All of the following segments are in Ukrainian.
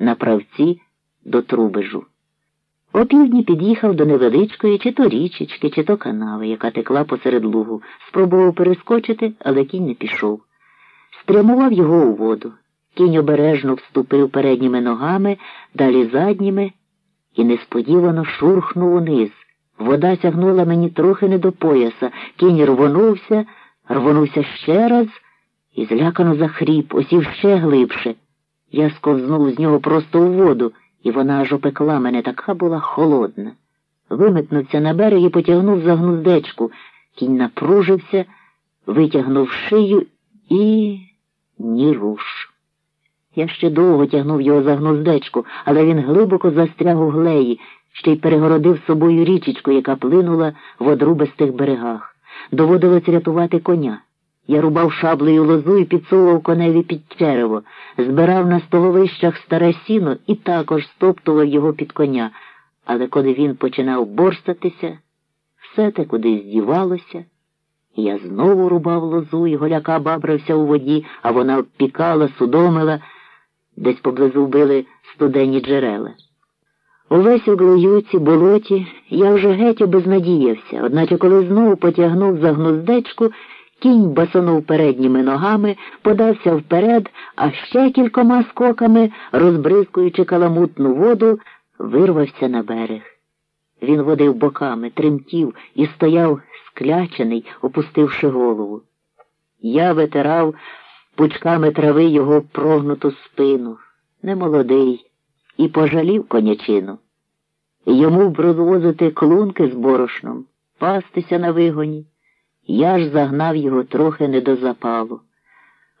на правці до Трубежу. О півдні під'їхав до невеличкої чи то річечки, чи то канави, яка текла посеред лугу. Спробував перескочити, але кінь не пішов. Спрямував його у воду. Кінь обережно вступив передніми ногами, далі задніми і несподівано шурхнув униз. Вода сягнула мені трохи не до пояса. Кінь рвонувся, рвонувся ще раз і злякано захріп, осів ще глибше. Я сковзнув з нього просто у воду, і вона аж опекла мене, така була холодна. Вимитнувся на берег і потягнув за гнуздечку. Кінь напружився, витягнув шию і ні руш. Я ще довго тягнув його за гнуздечку, але він глибоко застряг у глеї, ще й перегородив собою річечку, яка плинула в одрубистих берегах. Доводилось рятувати коня. Я рубав шаблею лозу і підсовував коневі під черево, збирав на столовищах старе сіно і також стоптував його під коня. Але коли він починав борстатися, все те кудись здівалося. Я знову рубав лозу, і голяка бабрався у воді, а вона обпікала, судомила, десь поблизу вбили студені джерела. Увесь у глоюці, болоті я вже геть обезнадіявся, одначе коли знову потягнув за гнуздечку, кінь басонув передніми ногами, подався вперед, а ще кількома скоками, розбризкуючи каламутну воду, вирвався на берег. Він водив боками, тремтів і стояв склячений, опустивши голову. Я витирав пучками трави його прогнуту спину, немолодий, і пожалів конячину. Йому б розвозити клунки з борошном, пастися на вигоні. Я ж загнав його трохи не до запалу.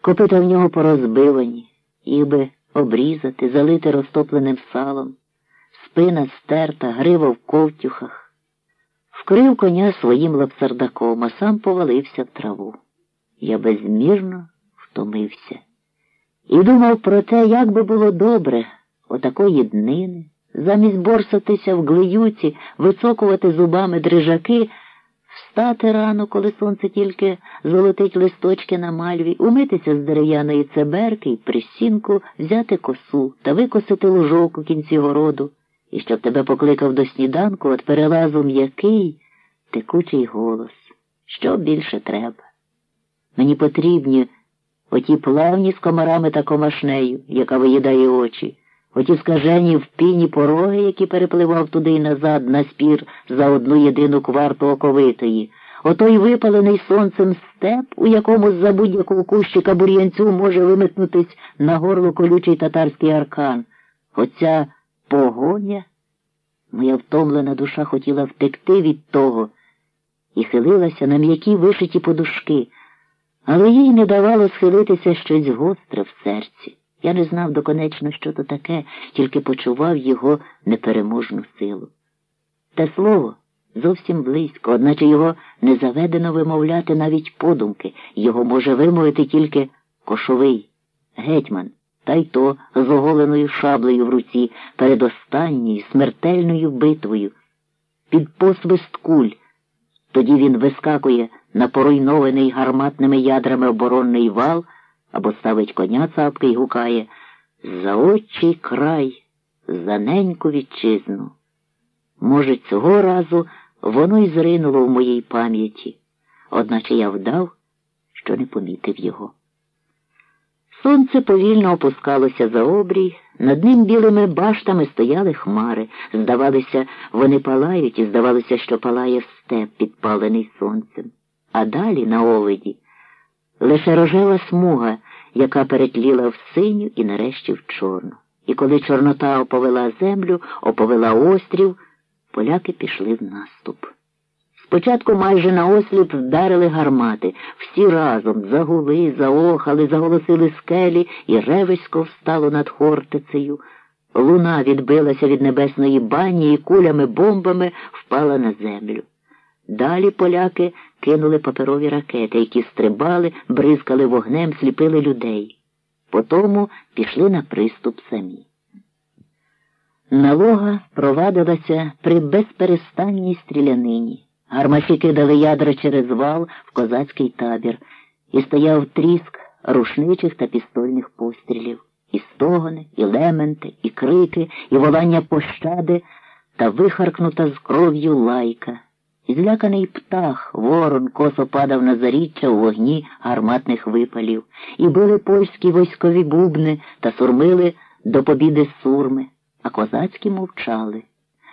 Копита в нього порозбивані, їх би обрізати, залити розтопленим салом, спина стерта, грива в ковтюхах. Вкрив коня своїм лапсардаком, а сам повалився в траву. Я безмірно втомився. І думав про те, як би було добре отакої днини, замість борсатися в глиюці, вицокувати зубами дрижаки. Встати рано, коли сонце тільки золотить листочки на мальві, умитися з дерев'яної цеберки і присінку, взяти косу та викосити лужок у кінці городу, і щоб тебе покликав до сніданку, от перелазу м'який, текучий голос. Що більше треба? Мені потрібні оті плавні з комарами та комашнею, яка виїдає очі. Оті скажені в піні пороги, які перепливав туди й назад на спір за одну єдину кварту оковитої, отой випалений сонцем степ, у якому з-за будь-якого кущика бур'янцю може вимикнутись на горло колючий татарський аркан. Оця погоня. Моя втомлена душа хотіла втекти від того і хилилася на м'які вишиті подушки, але їй не давало схилитися щось гостре в серці. Я не знав доконечно, що то таке, тільки почував його непереможну силу. Те слово зовсім близько, одначе його не заведено вимовляти навіть подумки, його може вимовити тільки кошовий, гетьман, та й то з оголеною шаблею в руці перед останньою смертельною битвою, під посвист куль. Тоді він вискакує на поруйнований гарматними ядрами оборонний вал або ставить коня цапки й гукає За отчий край, за неньку вітчизну. Може, цього разу воно й зринуло в моїй пам'яті, одначе я вдав, що не помітив його. Сонце повільно опускалося за обрій, над ним білими баштами стояли хмари. Здавалося, вони палають, і здавалося, що палає степ, підпалений сонцем. А далі на овиді лише рожева смуга, яка перетліла в синю і нарешті в чорну. І коли Чорнота оповела землю, оповела острів, поляки пішли в наступ. Спочатку майже наосліп вдарили гармати, всі разом загули, заохали, заголосили скелі, і ревисько встало над Хортицею. Луна відбилася від небесної бані і кулями бомбами впала на землю. Далі поляки кинули паперові ракети, які стрибали, бризкали вогнем, сліпили людей. Потому пішли на приступ самі. Налога провадилася при безперестанній стрілянині. Гармаші кидали ядра через вал в козацький табір, і стояв тріск рушничих та пістольних пострілів. і стогони, і лементи, і крики, і волання пощади та вихаркнута з кров'ю лайка. І зляканий птах, ворон косо падав на заріччя у вогні гарматних випалів, і били польські військові бубни та сурмили до побіди сурми, а козацькі мовчали.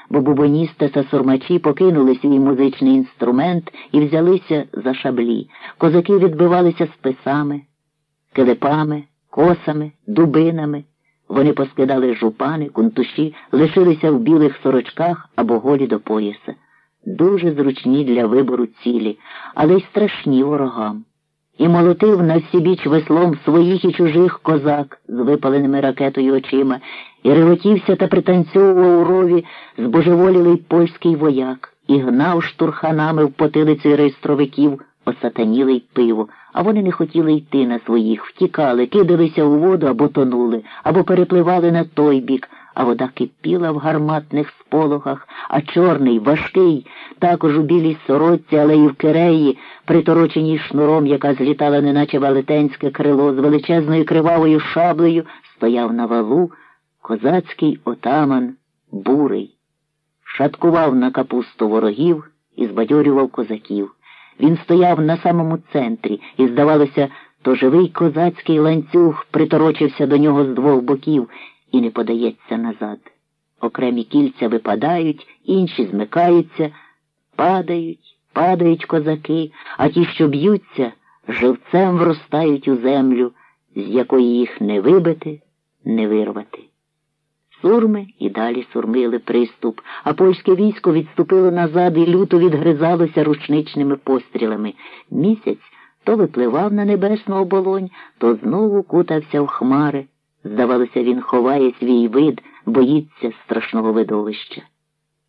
Бо бубоністи та сурмачі покинули свій музичний інструмент і взялися за шаблі. Козаки відбивалися списами, килипами, косами, дубинами. Вони поскидали жупани, кунтуші, лишилися в білих сорочках або голі до пояса. Дуже зручні для вибору цілі, але й страшні ворогам. І молотив на всібіч веслом своїх і чужих козак з випаленими ракетою очима, і ревотівся та пританцьовував у рові збожеволілий польський вояк, і гнав штурханами в потилицю реєстровиків осатанілий пиво, а вони не хотіли йти на своїх, втікали, кидалися у воду або тонули, або перепливали на той бік, а вода кипіла в гарматних сполохах, а чорний, важкий, також у білій сорочці, але й в киреї, притороченій шнуром, яка злітала, неначе велетенське крило з величезною кривавою шаблею, стояв на валу козацький отаман бурий, шаткував на капусту ворогів і збадьорював козаків. Він стояв на самому центрі, і, здавалося, то живий козацький ланцюг приторочився до нього з двох боків і не подається назад. Окремі кільця випадають, інші змикаються, падають, падають козаки, а ті, що б'ються, живцем вростають у землю, з якої їх не вибити, не вирвати. Сурми і далі сурмили приступ, а польське військо відступило назад і люто відгризалося рушничними пострілами. Місяць то випливав на небесну оболонь, то знову кутався в хмари. Здавалося, він ховає свій вид, боїться страшного видовища.